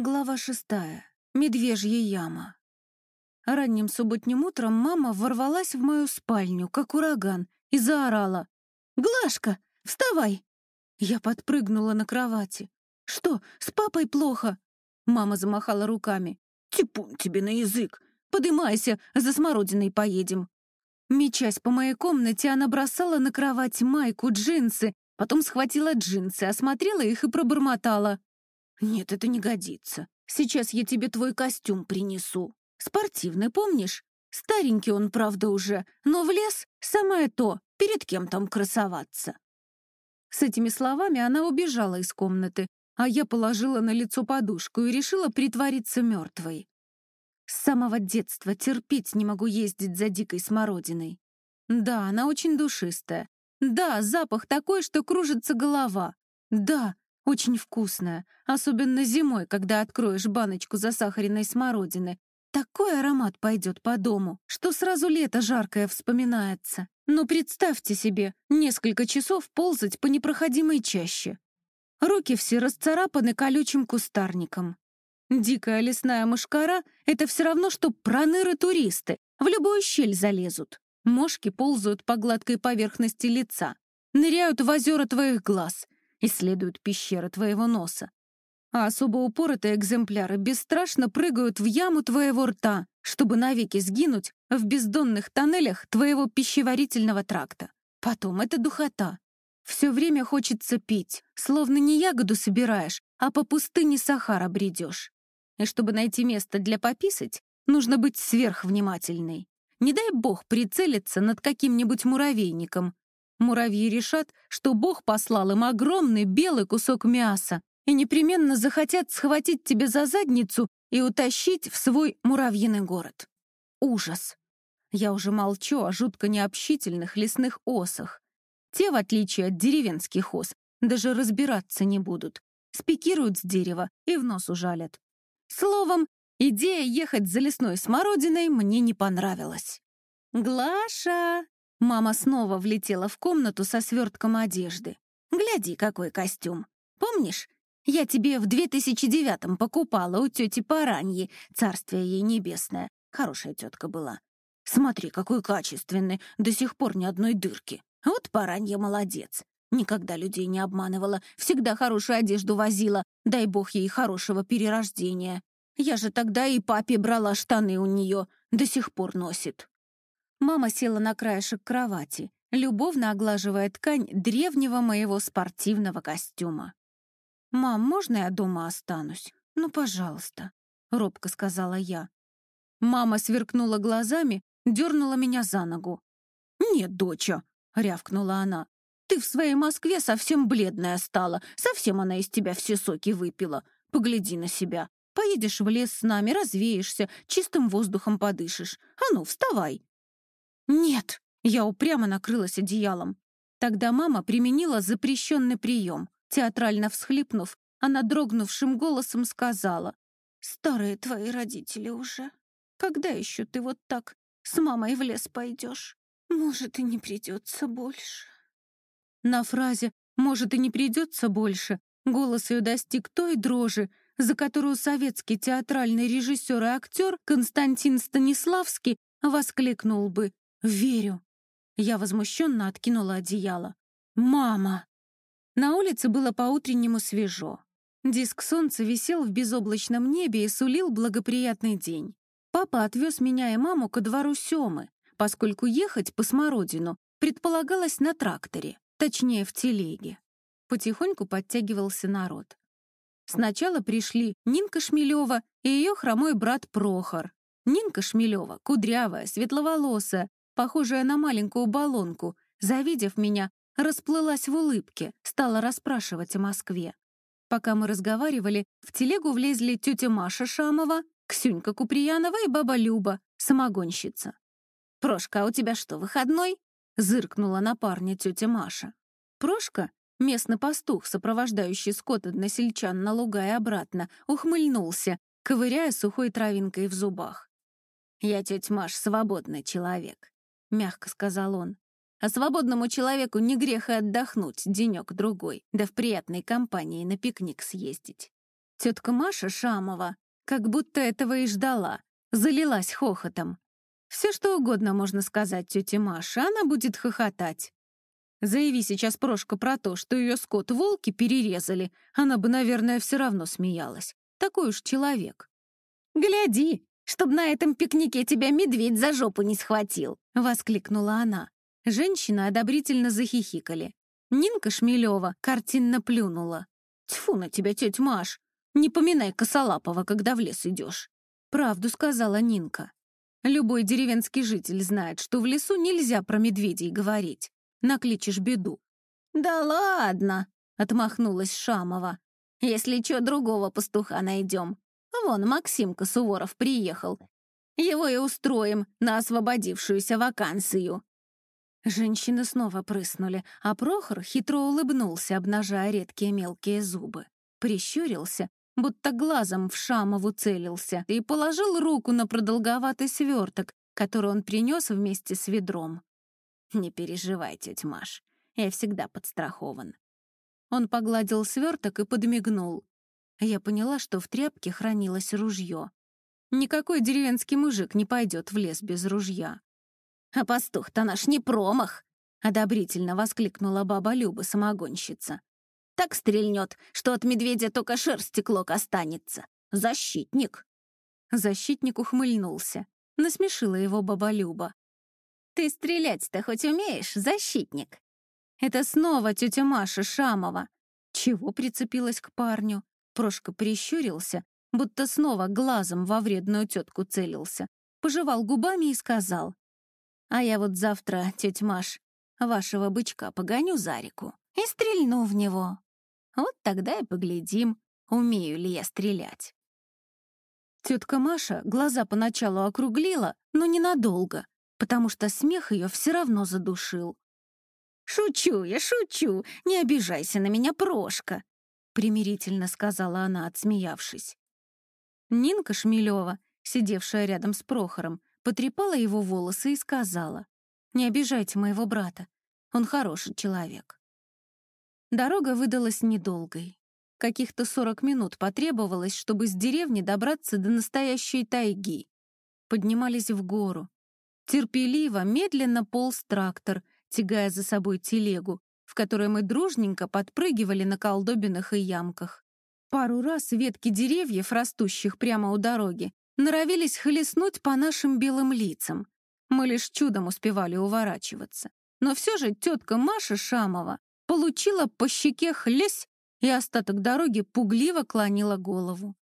Глава шестая. Медвежья яма. Ранним субботним утром мама ворвалась в мою спальню, как ураган, и заорала. «Глашка, вставай!» Я подпрыгнула на кровати. «Что, с папой плохо?» Мама замахала руками. «Типун тебе на язык! Подымайся, за смородиной поедем!» Мечась по моей комнате, она бросала на кровать майку, джинсы, потом схватила джинсы, осмотрела их и пробормотала. «Нет, это не годится. Сейчас я тебе твой костюм принесу. Спортивный, помнишь? Старенький он, правда, уже, но в лес самое то, перед кем там красоваться». С этими словами она убежала из комнаты, а я положила на лицо подушку и решила притвориться мертвой. С самого детства терпеть не могу ездить за дикой смородиной. Да, она очень душистая. Да, запах такой, что кружится голова. Да, очень вкусная, особенно зимой, когда откроешь баночку засахаренной смородины. Такой аромат пойдет по дому, что сразу лето жаркое вспоминается. Но представьте себе, несколько часов ползать по непроходимой чаще. Руки все расцарапаны колючим кустарником. Дикая лесная мышкара — это все равно, что проныры-туристы, в любую щель залезут. Мошки ползают по гладкой поверхности лица, ныряют в озера твоих глаз — исследуют пещеры твоего носа. А особо упоротые экземпляры бесстрашно прыгают в яму твоего рта, чтобы навеки сгинуть в бездонных тоннелях твоего пищеварительного тракта. Потом это духота. Все время хочется пить, словно не ягоду собираешь, а по пустыне Сахара бредешь. И чтобы найти место для пописать, нужно быть сверхвнимательной. Не дай бог прицелиться над каким-нибудь муравейником, Муравьи решат, что Бог послал им огромный белый кусок мяса и непременно захотят схватить тебя за задницу и утащить в свой муравьиный город. Ужас! Я уже молчу о жутко необщительных лесных осах. Те, в отличие от деревенских ос, даже разбираться не будут. Спикируют с дерева и в нос ужалят. Словом, идея ехать за лесной смородиной мне не понравилась. «Глаша!» Мама снова влетела в комнату со свертком одежды. «Гляди, какой костюм! Помнишь, я тебе в 2009-м покупала у тети Параньи, царствие ей небесное. Хорошая тетка была. Смотри, какой качественный, до сих пор ни одной дырки. Вот Паранья молодец. Никогда людей не обманывала, всегда хорошую одежду возила, дай бог ей хорошего перерождения. Я же тогда и папе брала штаны у нее, до сих пор носит. Мама села на краешек кровати, любовно оглаживая ткань древнего моего спортивного костюма. «Мам, можно я дома останусь? Ну, пожалуйста», — робко сказала я. Мама сверкнула глазами, дернула меня за ногу. «Нет, доча», — рявкнула она, — «ты в своей Москве совсем бледная стала, совсем она из тебя все соки выпила. Погляди на себя. Поедешь в лес с нами, развеешься, чистым воздухом подышишь. А ну, вставай!» «Нет!» — я упрямо накрылась одеялом. Тогда мама применила запрещенный прием. Театрально всхлипнув, она дрогнувшим голосом сказала. «Старые твои родители уже. Когда еще ты вот так с мамой в лес пойдешь? Может, и не придется больше». На фразе «может, и не придется больше» голос ее достиг той дрожи, за которую советский театральный режиссер и актер Константин Станиславский воскликнул бы «Верю». Я возмущенно откинула одеяло. «Мама!» На улице было по-утреннему свежо. Диск солнца висел в безоблачном небе и сулил благоприятный день. Папа отвез меня и маму ко двору Семы, поскольку ехать по Смородину предполагалось на тракторе, точнее, в телеге. Потихоньку подтягивался народ. Сначала пришли Нинка Шмелева и ее хромой брат Прохор. Нинка Шмелева, кудрявая, светловолосая, похожая на маленькую баллонку, завидев меня, расплылась в улыбке, стала расспрашивать о Москве. Пока мы разговаривали, в телегу влезли тетя Маша Шамова, Ксюнька Куприянова и баба Люба, самогонщица. «Прошка, а у тебя что, выходной?» — зыркнула на парня тетя Маша. Прошка, местный пастух, сопровождающий скот односельчан на луга и обратно, ухмыльнулся, ковыряя сухой травинкой в зубах. «Я, тетя Маш, свободный человек. — мягко сказал он. «А свободному человеку не грех и отдохнуть денек-другой, да в приятной компании на пикник съездить. Тетка Маша Шамова как будто этого и ждала, залилась хохотом. Все что угодно можно сказать тете Маше, она будет хохотать. Заяви сейчас Прошка про то, что ее скот волки перерезали, она бы, наверное, все равно смеялась. Такой уж человек. «Гляди, чтоб на этом пикнике тебя медведь за жопу не схватил!» — воскликнула она. Женщины одобрительно захихикали. Нинка Шмелева картинно плюнула. «Тьфу на тебя, тетя Маш! Не поминай Косолапова, когда в лес идешь!» «Правду сказала Нинка. Любой деревенский житель знает, что в лесу нельзя про медведей говорить накличешь беду». «Да ладно!» — отмахнулась Шамова. «Если чё, другого пастуха найдем. Вон Максимка Суворов приехал. Его и устроим на освободившуюся вакансию». Женщины снова прыснули, а Прохор хитро улыбнулся, обнажая редкие мелкие зубы. Прищурился, будто глазом в Шамову целился, и положил руку на продолговатый сверток, который он принес вместе с ведром. «Не переживай, тетя Маш, я всегда подстрахован». Он погладил сверток и подмигнул. Я поняла, что в тряпке хранилось ружье. Никакой деревенский мужик не пойдет в лес без ружья. «А пастух-то наш не промах!» — одобрительно воскликнула баба Люба, самогонщица. «Так стрельнет, что от медведя только шерсти клок останется. Защитник!» Защитник ухмыльнулся. Насмешила его баба Люба. Ты стрелять-то хоть умеешь, защитник?» Это снова тетя Маша Шамова. Чего прицепилась к парню? Прошка прищурился, будто снова глазом во вредную тетку целился. Пожевал губами и сказал. «А я вот завтра, тетя Маш, вашего бычка погоню за реку и стрельну в него. Вот тогда и поглядим, умею ли я стрелять». Тетка Маша глаза поначалу округлила, но ненадолго, потому что смех ее все равно задушил. «Шучу я, шучу! Не обижайся на меня, Прошка!» — примирительно сказала она, отсмеявшись. Нинка Шмелева, сидевшая рядом с Прохором, потрепала его волосы и сказала, «Не обижайте моего брата, он хороший человек». Дорога выдалась недолгой. Каких-то сорок минут потребовалось, чтобы с деревни добраться до настоящей тайги. Поднимались в гору, Терпеливо, медленно полз трактор, тягая за собой телегу, в которой мы дружненько подпрыгивали на колдобинах и ямках. Пару раз ветки деревьев, растущих прямо у дороги, норовились хлестнуть по нашим белым лицам. Мы лишь чудом успевали уворачиваться. Но все же тетка Маша Шамова получила по щеке хлесь и остаток дороги пугливо клонила голову.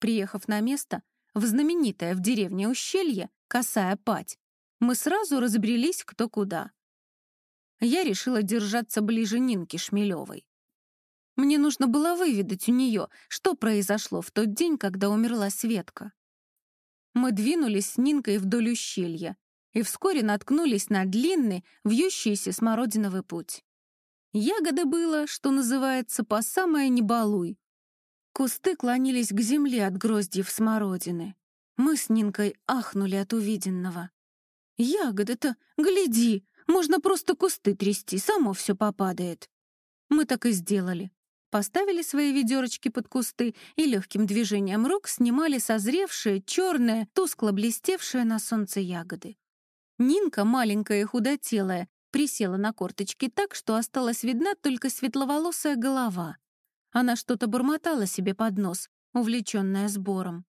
Приехав на место, в знаменитое в деревне ущелье, косая пать, мы сразу разбрелись кто куда. Я решила держаться ближе Нинки Шмелевой. Мне нужно было выведать у нее, что произошло в тот день, когда умерла Светка. Мы двинулись с Нинкой вдоль ущелья и вскоре наткнулись на длинный, вьющийся смородиновый путь. Ягоды было, что называется, по самое небалуй. Кусты клонились к земле от гроздьев смородины. Мы с Нинкой ахнули от увиденного. Ягоды-то, гляди, можно просто кусты трясти, само все попадает. Мы так и сделали. Поставили свои ведерочки под кусты и легким движением рук снимали созревшие, черные, тускло блестевшие на солнце ягоды. Нинка, маленькая и худотелая, присела на корточки так, что осталась видна только светловолосая голова. Она что-то бормотала себе под нос, увлеченная сбором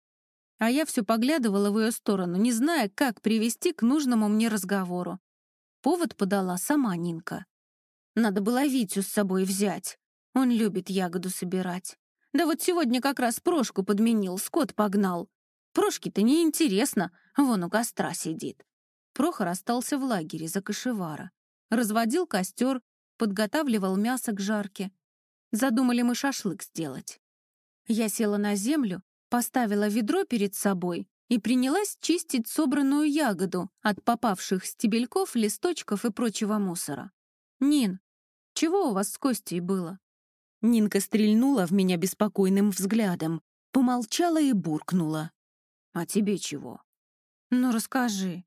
а я все поглядывала в ее сторону, не зная, как привести к нужному мне разговору. Повод подала сама Нинка. Надо было Витю с собой взять. Он любит ягоду собирать. Да вот сегодня как раз Прошку подменил, скот погнал. Прошке-то неинтересно, вон у костра сидит. Прохор остался в лагере за кошевара. Разводил костер, подготавливал мясо к жарке. Задумали мы шашлык сделать. Я села на землю Поставила ведро перед собой и принялась чистить собранную ягоду от попавших стебельков, листочков и прочего мусора. «Нин, чего у вас с Костей было?» Нинка стрельнула в меня беспокойным взглядом, помолчала и буркнула. «А тебе чего?» «Ну, расскажи».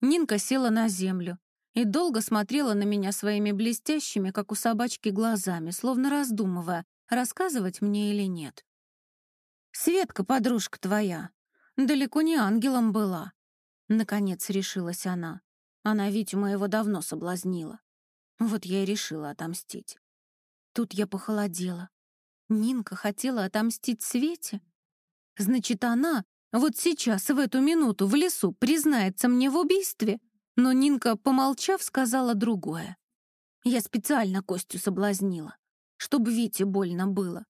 Нинка села на землю и долго смотрела на меня своими блестящими, как у собачки, глазами, словно раздумывая, рассказывать мне или нет. Светка, подружка твоя, далеко не ангелом была. Наконец решилась она. Она Витю моего давно соблазнила. Вот я и решила отомстить. Тут я похолодела. Нинка хотела отомстить Свете? Значит, она вот сейчас, в эту минуту, в лесу признается мне в убийстве? Но Нинка, помолчав, сказала другое. Я специально Костю соблазнила, чтобы Вите больно было.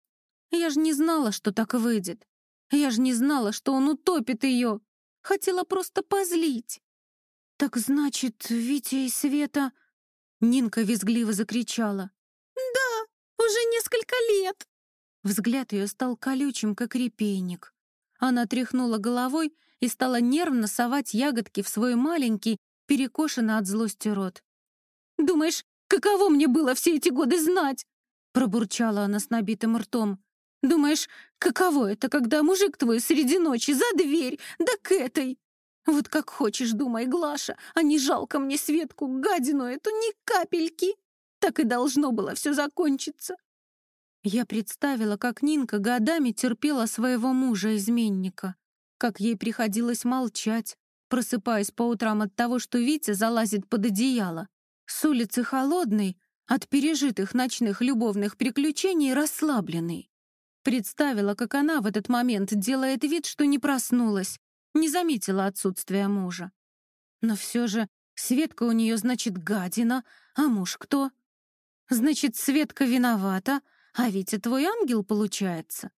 Я же не знала, что так выйдет. Я же не знала, что он утопит ее. Хотела просто позлить. Так значит, Витя и Света... Нинка визгливо закричала. «Да, уже несколько лет!» Взгляд ее стал колючим, как репейник. Она тряхнула головой и стала нервно совать ягодки в свой маленький, перекошенный от злости рот. «Думаешь, каково мне было все эти годы знать?» Пробурчала она с набитым ртом. «Думаешь, каково это, когда мужик твой среди ночи за дверь, да к этой? Вот как хочешь, думай, Глаша, а не жалко мне Светку, гадину эту, ни капельки. Так и должно было все закончиться. Я представила, как Нинка годами терпела своего мужа-изменника, как ей приходилось молчать, просыпаясь по утрам от того, что Витя залазит под одеяло. С улицы холодной, от пережитых ночных любовных приключений расслабленной. Представила, как она в этот момент делает вид, что не проснулась, не заметила отсутствия мужа. Но все же Светка у нее, значит, гадина, а муж кто? Значит, Светка виновата, а Витя твой ангел, получается?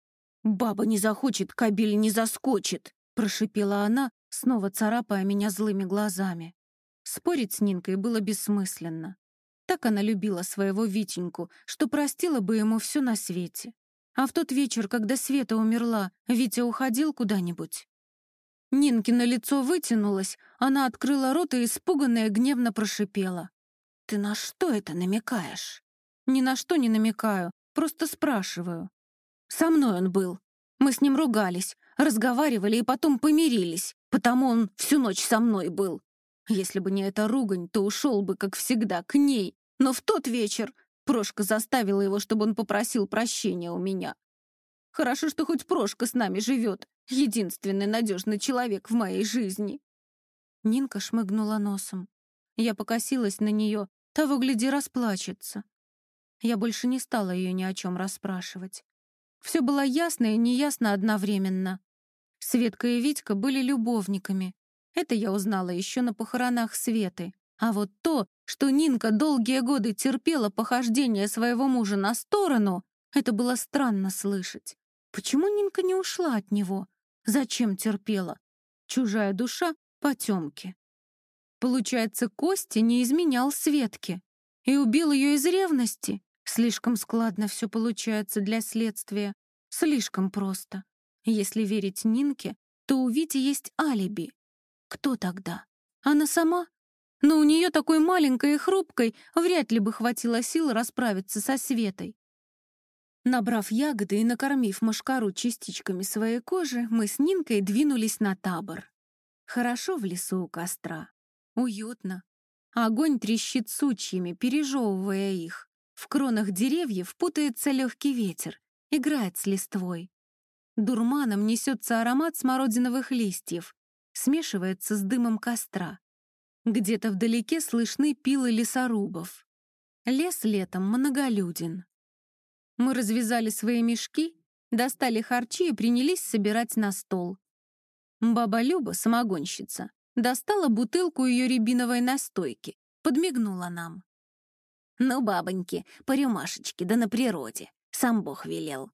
Баба не захочет, кабель не заскочит, прошипела она, снова царапая меня злыми глазами. Спорить с Нинкой было бессмысленно. Так она любила своего Витеньку, что простила бы ему все на свете. А в тот вечер, когда Света умерла, Витя уходил куда-нибудь. Нинкино лицо вытянулось, она открыла рот и испуганная гневно прошипела. «Ты на что это намекаешь?» «Ни на что не намекаю, просто спрашиваю». «Со мной он был. Мы с ним ругались, разговаривали и потом помирились, потому он всю ночь со мной был. Если бы не эта ругань, то ушел бы, как всегда, к ней. Но в тот вечер Прошка заставила его, чтобы он попросил прощения у меня. Хорошо, что хоть Прошка с нами живет, единственный надежный человек в моей жизни. Нинка шмыгнула носом. Я покосилась на нее, того, гляди, расплачется. Я больше не стала ее ни о чем расспрашивать. Все было ясно и неясно одновременно. Светка и Витька были любовниками. Это я узнала еще на похоронах Светы. А вот то, что Нинка долгие годы терпела похождение своего мужа на сторону, это было странно слышать. Почему Нинка не ушла от него? Зачем терпела? Чужая душа — потемки. Получается, Костя не изменял Светке и убил ее из ревности. Слишком складно все получается для следствия. Слишком просто. Если верить Нинке, то у Вити есть алиби. Кто тогда? Она сама? Но у нее такой маленькой и хрупкой вряд ли бы хватило сил расправиться со Светой. Набрав ягоды и накормив машкару частичками своей кожи, мы с Нинкой двинулись на табор. Хорошо в лесу у костра. Уютно. Огонь трещит сучьями, пережевывая их. В кронах деревьев путается легкий ветер, играет с листвой. Дурманом несется аромат смородиновых листьев, смешивается с дымом костра. Где-то вдалеке слышны пилы лесорубов. Лес летом многолюден. Мы развязали свои мешки, достали харчи и принялись собирать на стол. Баба Люба, самогонщица, достала бутылку ее рябиновой настойки, подмигнула нам. «Ну, бабоньки, по рюмашечке, да на природе. Сам Бог велел».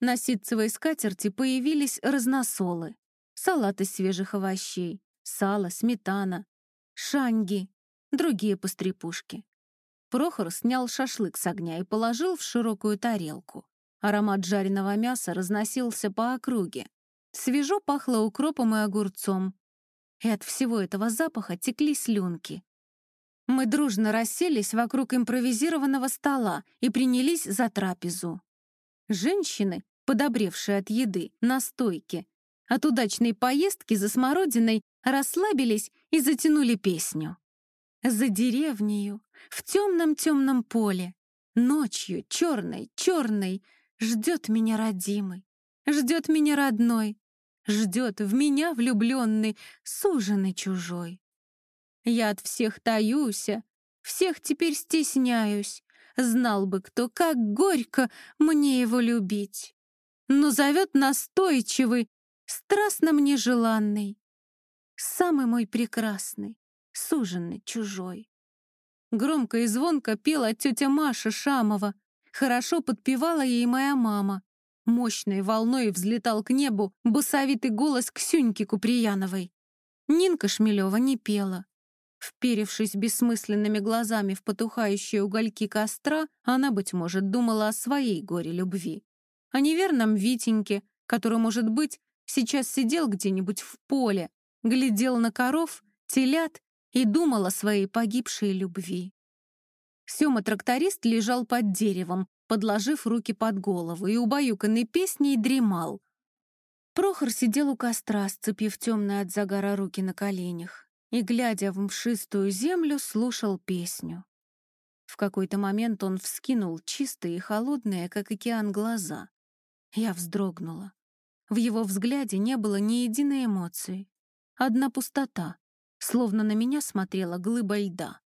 На ситцевой скатерти появились разносолы, салат из свежих овощей, сало, сметана, шанги, другие пострепушки. Прохор снял шашлык с огня и положил в широкую тарелку. Аромат жареного мяса разносился по округе. Свежо пахло укропом и огурцом. И от всего этого запаха текли слюнки. Мы дружно расселись вокруг импровизированного стола и принялись за трапезу. Женщины, подобревшие от еды, на стойке, от удачной поездки за смородиной расслабились и затянули песню. За деревнею, в темном-темном поле, ночью, черной, черной, ждет меня родимый. ждет меня родной, ждет в меня влюбленный, суженый чужой. Я от всех таюся, всех теперь стесняюсь, знал бы кто, как горько мне его любить. Но зовет настойчивый, страстно мне желанный, самый мой прекрасный, суженный чужой. Громко и звонко пела тетя Маша Шамова, хорошо подпевала ей моя мама. Мощной волной взлетал к небу басовитый голос Ксюньки Куприяновой. Нинка Шмелева не пела. Вперевшись бессмысленными глазами в потухающие угольки костра, она, быть может, думала о своей горе-любви. О неверном Витеньке, который, может быть, сейчас сидел где-нибудь в поле, глядел на коров, телят и думал о своей погибшей любви. Сёма-тракторист лежал под деревом, подложив руки под голову, и убаюканный песней дремал. Прохор сидел у костра, сцепив темные от загара руки на коленях, и, глядя в мшистую землю, слушал песню. В какой-то момент он вскинул чистые и холодные, как океан, глаза. Я вздрогнула. В его взгляде не было ни единой эмоции. Одна пустота, словно на меня смотрела глыба льда.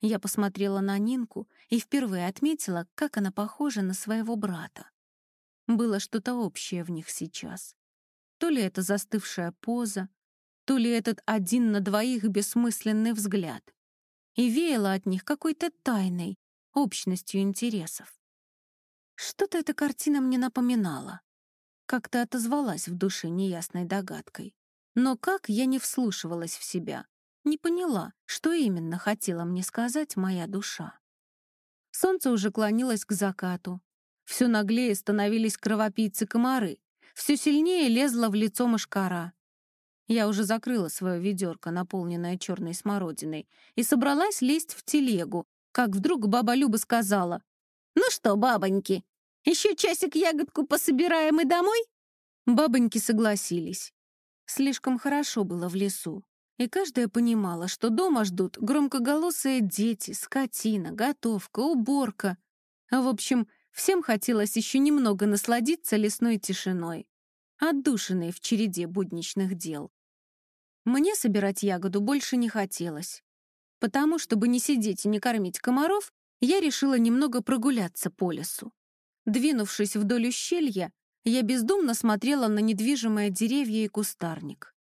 Я посмотрела на Нинку и впервые отметила, как она похожа на своего брата. Было что-то общее в них сейчас. То ли это застывшая поза, то ли этот один на двоих бессмысленный взгляд. И веяло от них какой-то тайной, общностью интересов. Что-то эта картина мне напоминала. Как-то отозвалась в душе неясной догадкой. Но как я не вслушивалась в себя, не поняла, что именно хотела мне сказать моя душа. Солнце уже клонилось к закату. Все наглее становились кровопийцы-комары. Все сильнее лезла в лицо мошкара. Я уже закрыла свое ведерко, наполненное черной смородиной, и собралась лезть в телегу, как вдруг баба Люба сказала. «Ну что, бабоньки, еще часик ягодку пособираем и домой?» Бабоньки согласились. Слишком хорошо было в лесу, и каждая понимала, что дома ждут громкоголосые дети, скотина, готовка, уборка. А в общем, всем хотелось еще немного насладиться лесной тишиной, отдушиной в череде будничных дел. Мне собирать ягоду больше не хотелось. Потому, чтобы не сидеть и не кормить комаров, я решила немного прогуляться по лесу. Двинувшись вдоль ущелья, я бездумно смотрела на недвижимые деревья и кустарник.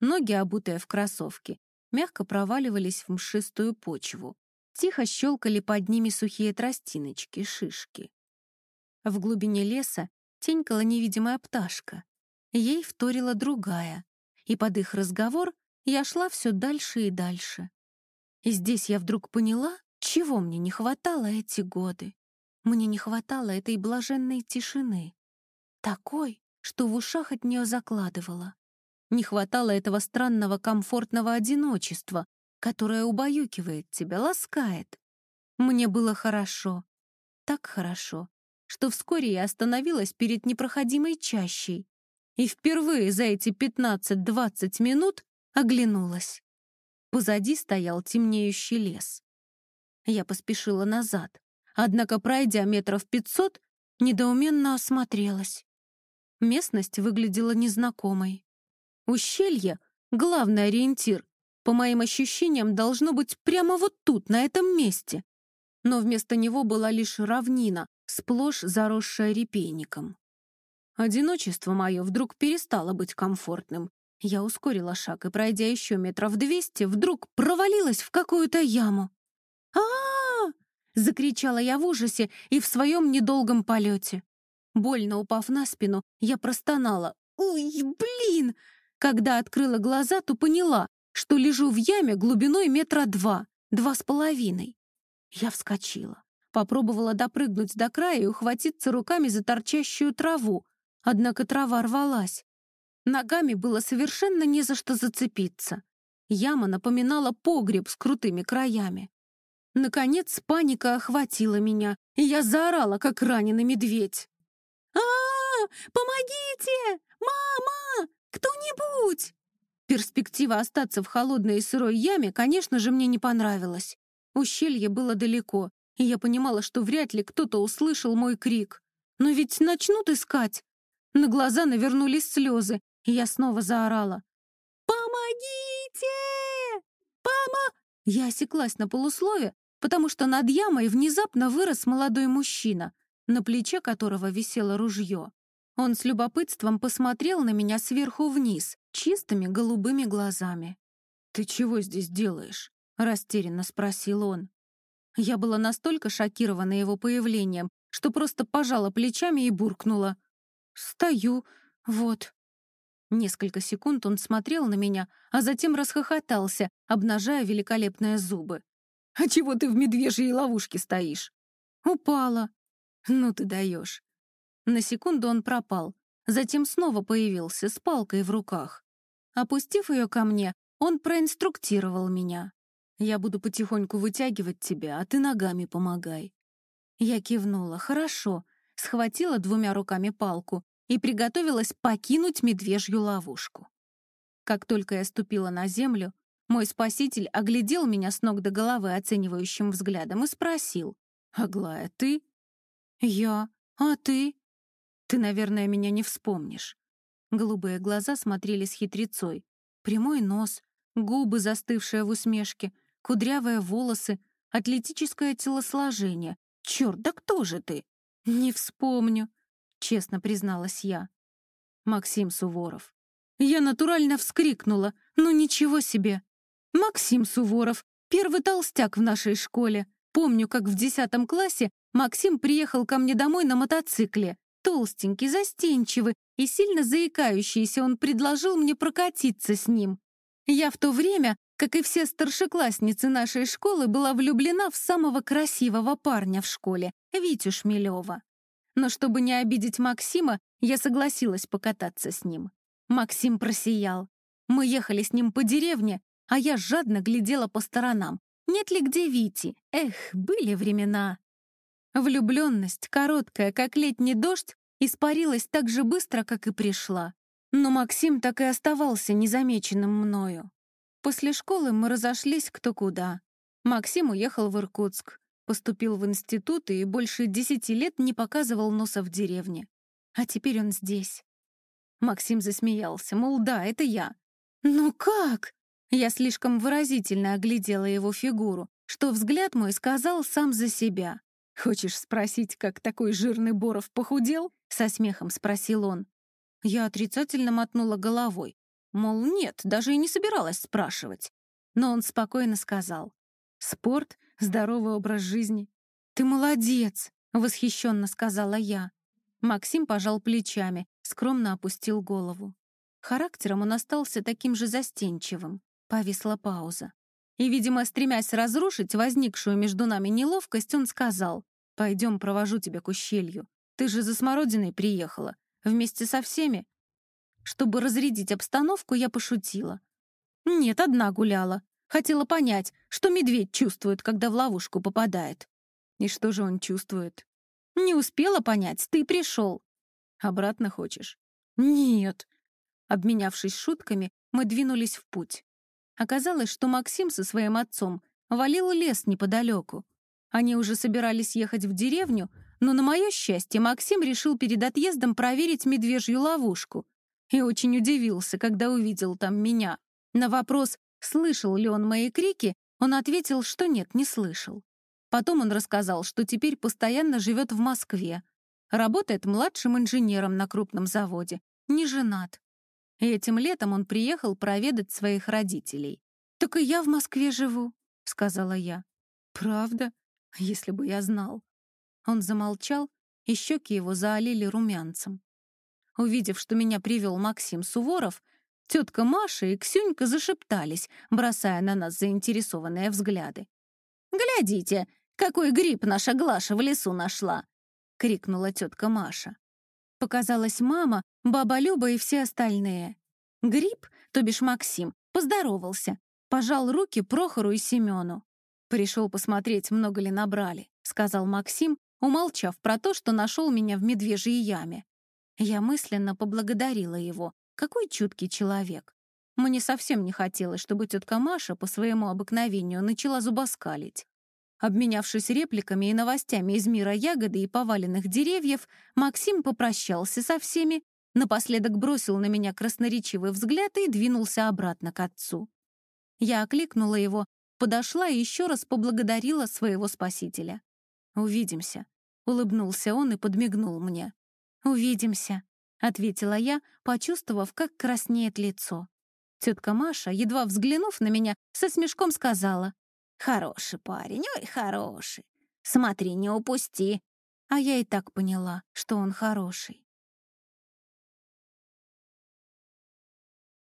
Ноги, обутые в кроссовки, мягко проваливались в мшистую почву. Тихо щелкали под ними сухие тростиночки, шишки. В глубине леса тенькала невидимая пташка. Ей вторила другая, и под их разговор я шла все дальше и дальше. И здесь я вдруг поняла, чего мне не хватало эти годы. Мне не хватало этой блаженной тишины, такой, что в ушах от нее закладывало. Не хватало этого странного комфортного одиночества, которое убаюкивает тебя, ласкает. Мне было хорошо, так хорошо, что вскоре я остановилась перед непроходимой чащей и впервые за эти 15-20 минут оглянулась. Позади стоял темнеющий лес. Я поспешила назад, однако, пройдя метров пятьсот, недоуменно осмотрелась. Местность выглядела незнакомой. Ущелье — главный ориентир. По моим ощущениям, должно быть прямо вот тут, на этом месте. Но вместо него была лишь равнина, сплошь заросшая репейником. Одиночество мое вдруг перестало быть комфортным. Я ускорила шаг и, пройдя еще метров двести, вдруг провалилась в какую-то яму. а, -а, -а закричала я в ужасе и в своем недолгом полете. Больно упав на спину, я простонала. «Ой, блин!» Когда открыла глаза, то поняла, что лежу в яме глубиной метра два, два с половиной. Я вскочила, попробовала допрыгнуть до края и ухватиться руками за торчащую траву, однако трава рвалась. Ногами было совершенно не за что зацепиться. Яма напоминала погреб с крутыми краями. Наконец паника охватила меня, и я заорала, как раненый медведь а, Помогите! Мама! Кто-нибудь!» Перспектива остаться в холодной и сырой яме, конечно же, мне не понравилась. Ущелье было далеко, и я понимала, что вряд ли кто-то услышал мой крик. Но ведь начнут искать. На глаза навернулись слезы, и я снова заорала. «Помогите! Помо...» Я осеклась на полуслове, потому что над ямой внезапно вырос молодой мужчина, на плече которого висело ружье. Он с любопытством посмотрел на меня сверху вниз, чистыми голубыми глазами. «Ты чего здесь делаешь?» — растерянно спросил он. Я была настолько шокирована его появлением, что просто пожала плечами и буркнула. «Стою, вот». Несколько секунд он смотрел на меня, а затем расхохотался, обнажая великолепные зубы. «А чего ты в медвежьей ловушке стоишь?» «Упала». «Ну ты даешь». На секунду он пропал, затем снова появился с палкой в руках. Опустив ее ко мне, он проинструктировал меня. «Я буду потихоньку вытягивать тебя, а ты ногами помогай». Я кивнула. «Хорошо», схватила двумя руками палку и приготовилась покинуть медвежью ловушку. Как только я ступила на землю, мой спаситель оглядел меня с ног до головы оценивающим взглядом и спросил. «Аглая, ты?» «Я. А ты?» «Ты, наверное, меня не вспомнишь». Голубые глаза смотрели с хитрецой. Прямой нос, губы, застывшие в усмешке, кудрявые волосы, атлетическое телосложение. Черт, да кто же ты? Не вспомню, честно призналась я. Максим Суворов. Я натурально вскрикнула. Ну ничего себе! Максим Суворов, первый толстяк в нашей школе. Помню, как в десятом классе Максим приехал ко мне домой на мотоцикле. Толстенький, застенчивый и сильно заикающийся, он предложил мне прокатиться с ним. Я в то время, как и все старшеклассницы нашей школы, была влюблена в самого красивого парня в школе, Витю Шмелева. Но чтобы не обидеть Максима, я согласилась покататься с ним. Максим просиял. Мы ехали с ним по деревне, а я жадно глядела по сторонам. Нет ли где Вити? Эх, были времена. Влюбленность, короткая, как летний дождь, испарилась так же быстро, как и пришла. Но Максим так и оставался незамеченным мною. После школы мы разошлись кто куда. Максим уехал в Иркутск, поступил в институт и больше десяти лет не показывал носа в деревне. А теперь он здесь. Максим засмеялся, мол, да, это я. «Ну как?» Я слишком выразительно оглядела его фигуру, что взгляд мой сказал сам за себя. «Хочешь спросить, как такой жирный Боров похудел?» — со смехом спросил он. Я отрицательно мотнула головой. Мол, нет, даже и не собиралась спрашивать. Но он спокойно сказал. «Спорт, здоровый образ жизни». «Ты молодец!» — восхищенно сказала я. Максим пожал плечами, скромно опустил голову. Характером он остался таким же застенчивым. Повисла пауза. И, видимо, стремясь разрушить возникшую между нами неловкость, он сказал, «Пойдем, провожу тебя к ущелью. Ты же за смородиной приехала. Вместе со всеми?» Чтобы разрядить обстановку, я пошутила. «Нет, одна гуляла. Хотела понять, что медведь чувствует, когда в ловушку попадает». «И что же он чувствует?» «Не успела понять, ты пришел». «Обратно хочешь?» «Нет». Обменявшись шутками, мы двинулись в путь. Оказалось, что Максим со своим отцом валил лес неподалеку. Они уже собирались ехать в деревню, но, на мое счастье, Максим решил перед отъездом проверить медвежью ловушку. И очень удивился, когда увидел там меня. На вопрос, слышал ли он мои крики, он ответил, что нет, не слышал. Потом он рассказал, что теперь постоянно живет в Москве. Работает младшим инженером на крупном заводе. Не женат. Этим летом он приехал проведать своих родителей. «Так и я в Москве живу», — сказала я. «Правда? Если бы я знал». Он замолчал, и щеки его заолели румянцем. Увидев, что меня привел Максим Суворов, тетка Маша и Ксюнька зашептались, бросая на нас заинтересованные взгляды. «Глядите, какой гриб наша Глаша в лесу нашла!» — крикнула тетка Маша. Показалась мама, баба Люба и все остальные. Гриб, то бишь Максим, поздоровался, пожал руки Прохору и Семену. «Пришел посмотреть, много ли набрали», — сказал Максим, умолчав про то, что нашел меня в медвежьей яме. Я мысленно поблагодарила его. Какой чуткий человек. Мне совсем не хотелось, чтобы тетка Маша по своему обыкновению начала зубоскалить. Обменявшись репликами и новостями из мира ягоды и поваленных деревьев, Максим попрощался со всеми, Напоследок бросил на меня красноречивый взгляд и двинулся обратно к отцу. Я окликнула его, подошла и еще раз поблагодарила своего спасителя. «Увидимся», — улыбнулся он и подмигнул мне. «Увидимся», — ответила я, почувствовав, как краснеет лицо. Тетка Маша, едва взглянув на меня, со смешком сказала. «Хороший парень, ой, хороший. Смотри, не упусти». А я и так поняла, что он хороший.